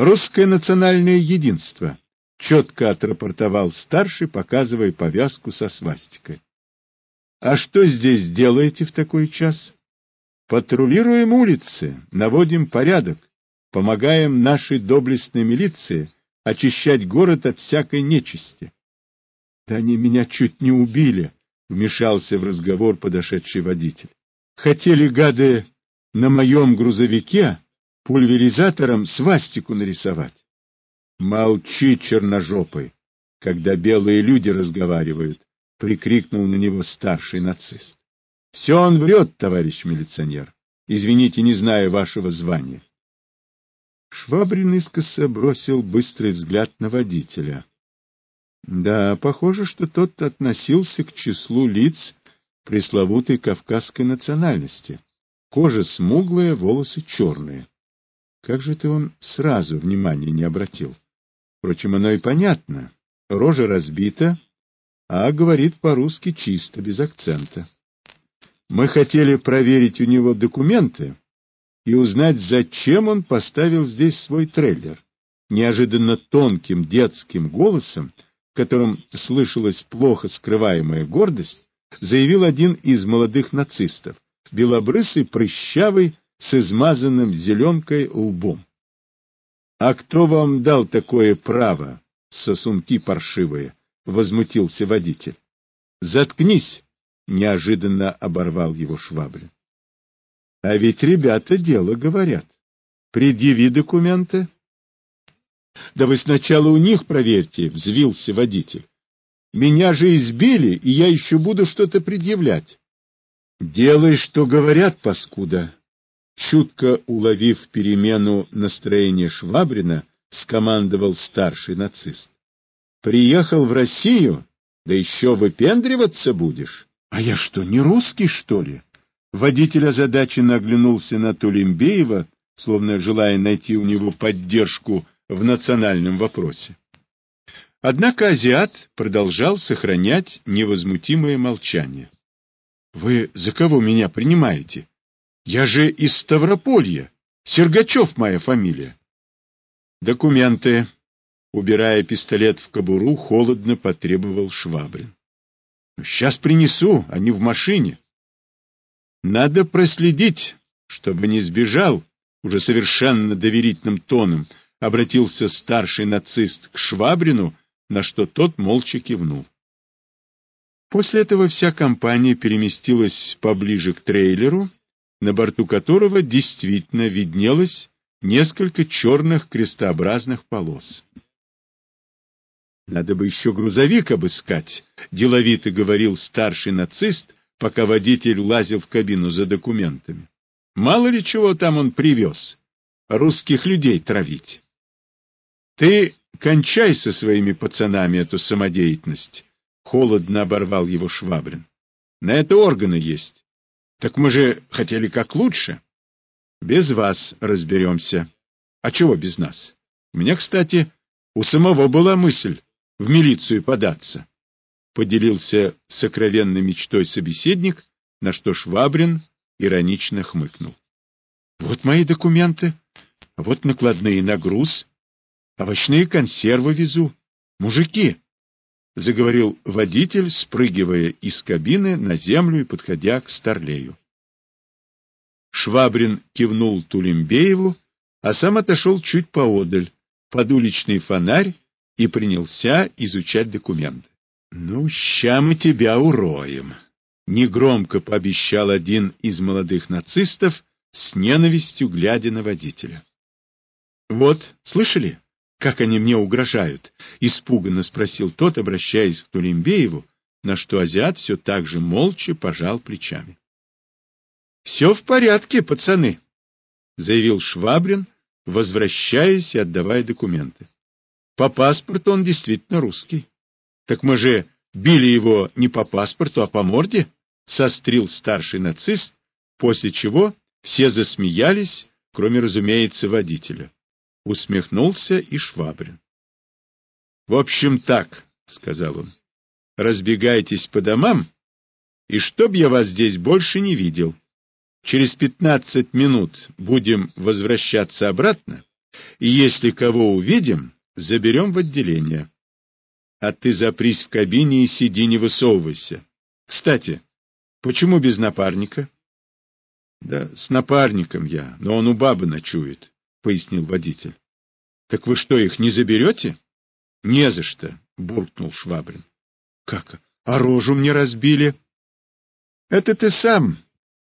Русское национальное единство, четко отрапортовал старший, показывая повязку со свастикой. А что здесь делаете в такой час? Патрулируем улицы, наводим порядок, помогаем нашей доблестной милиции очищать город от всякой нечисти. Да они меня чуть не убили, вмешался в разговор подошедший водитель. Хотели гады на моем грузовике пульверизатором свастику нарисовать. Молчи, черножопый, когда белые люди разговаривают, прикрикнул на него старший нацист. Все он врет, товарищ милиционер. Извините, не знаю вашего звания. Швабрин искоса бросил быстрый взгляд на водителя. Да, похоже, что тот относился к числу лиц пресловутой кавказской национальности. Кожа смуглая, волосы черные. Как же это он сразу внимания не обратил? Впрочем, оно и понятно. Рожа разбита, а говорит по-русски чисто, без акцента. Мы хотели проверить у него документы и узнать, зачем он поставил здесь свой трейлер. Неожиданно тонким детским голосом, в котором слышалась плохо скрываемая гордость, заявил один из молодых нацистов, белобрысый, прыщавый, с измазанным зеленкой лбом. — А кто вам дал такое право, сосунки паршивые? — возмутился водитель. — Заткнись! — неожиданно оборвал его Швабрин. — А ведь ребята дело говорят. Предъяви документы. — Да вы сначала у них проверьте, — взвился водитель. — Меня же избили, и я еще буду что-то предъявлять. — Делай, что говорят, паскуда, Чутко уловив перемену настроения Швабрина, скомандовал старший нацист. Приехал в Россию, да еще выпендриваться будешь? А я что, не русский, что ли? Водитель озадаченно оглянулся на Тулембеева, словно желая найти у него поддержку в национальном вопросе. Однако азиат продолжал сохранять невозмутимое молчание. — Вы за кого меня принимаете? Я же из Ставрополья. Сергачев моя фамилия. Документы. Убирая пистолет в кобуру, холодно потребовал Швабрин. Сейчас принесу, они в машине. Надо проследить, чтобы не сбежал, уже совершенно доверительным тоном обратился старший нацист к Швабрину, на что тот молча кивнул. После этого вся компания переместилась поближе к трейлеру, на борту которого действительно виднелось несколько черных крестообразных полос. Надо бы еще грузовик обыскать, деловито говорил старший нацист, пока водитель лазил в кабину за документами. Мало ли чего там он привез. Русских людей травить. Ты кончай со своими пацанами эту самодеятельность, холодно оборвал его Швабрин. На это органы есть. Так мы же хотели как лучше. Без вас разберемся. А чего без нас? У меня, кстати, у самого была мысль в милицию податься. Поделился сокровенной мечтой собеседник, на что Швабрин иронично хмыкнул. Вот мои документы, а вот накладные на груз, овощные консервы везу. Мужики, — заговорил водитель, спрыгивая из кабины на землю и подходя к Старлею. Швабрин кивнул Тулембееву, а сам отошел чуть поодаль, под уличный фонарь, и принялся изучать документы. — Ну, ща мы тебя уроем! — негромко пообещал один из молодых нацистов, с ненавистью глядя на водителя. — Вот, слышали? Как они мне угрожают? — испуганно спросил тот, обращаясь к Тулембееву, на что азиат все так же молча пожал плечами. — Все в порядке, пацаны, — заявил Швабрин, возвращаясь и отдавая документы. По паспорту он действительно русский. Так мы же били его не по паспорту, а по морде, — сострил старший нацист, после чего все засмеялись, кроме, разумеется, водителя. Усмехнулся и Швабрин. — В общем так, — сказал он, — разбегайтесь по домам, и чтоб я вас здесь больше не видел. Через пятнадцать минут будем возвращаться обратно, И если кого увидим, заберем в отделение. А ты запрись в кабине и сиди, не высовывайся. Кстати, почему без напарника? — Да с напарником я, но он у бабы ночует, — пояснил водитель. — Так вы что, их не заберете? — Не за что, — буркнул Швабрин. — Как? А рожу мне разбили? — Это ты сам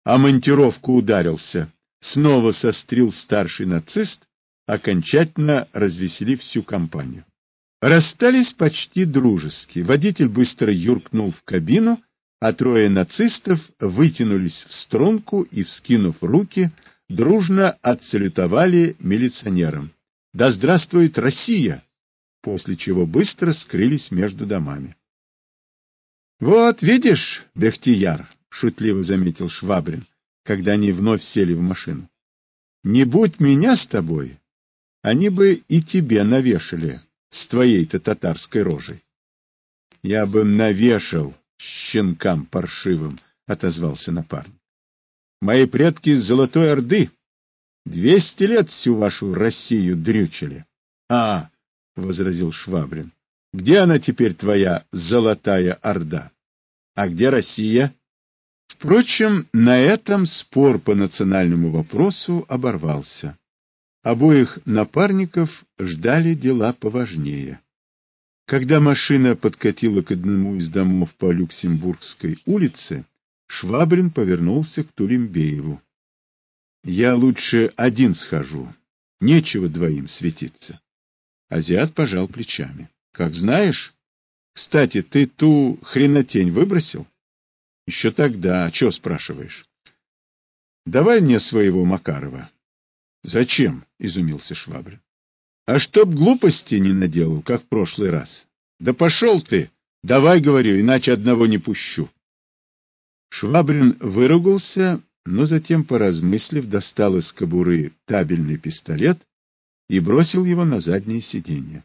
а монтировку ударился. Снова сострил старший нацист, окончательно развеселив всю компанию. Расстались почти дружески. Водитель быстро юркнул в кабину, а трое нацистов вытянулись в струнку и, вскинув руки, дружно отсалютовали милиционерам. «Да здравствует Россия!» После чего быстро скрылись между домами. «Вот, видишь, Бехтияр!» — шутливо заметил Швабрин, когда они вновь сели в машину. «Не будь меня с тобой, они бы и тебе навешали с твоей-то татарской рожей». «Я бы навешал щенкам паршивым», — отозвался напарник. «Мои предки из Золотой Орды двести лет всю вашу Россию дрючили». «А, — возразил Швабрин, — где она теперь, твоя Золотая Орда?» А где Россия? Впрочем, на этом спор по национальному вопросу оборвался. Обоих напарников ждали дела поважнее. Когда машина подкатила к одному из домов по Люксембургской улице, Швабрин повернулся к Тулембееву. — Я лучше один схожу. Нечего двоим светиться. Азиат пожал плечами. — Как знаешь. Кстати, ты ту хренотень выбросил? Еще тогда. Че спрашиваешь? Давай мне своего Макарова. Зачем? Изумился Швабрин. А чтоб глупости не наделал, как в прошлый раз. Да пошел ты! Давай, говорю, иначе одного не пущу. Швабрин выругался, но затем, поразмыслив, достал из кобуры табельный пистолет и бросил его на заднее сиденье.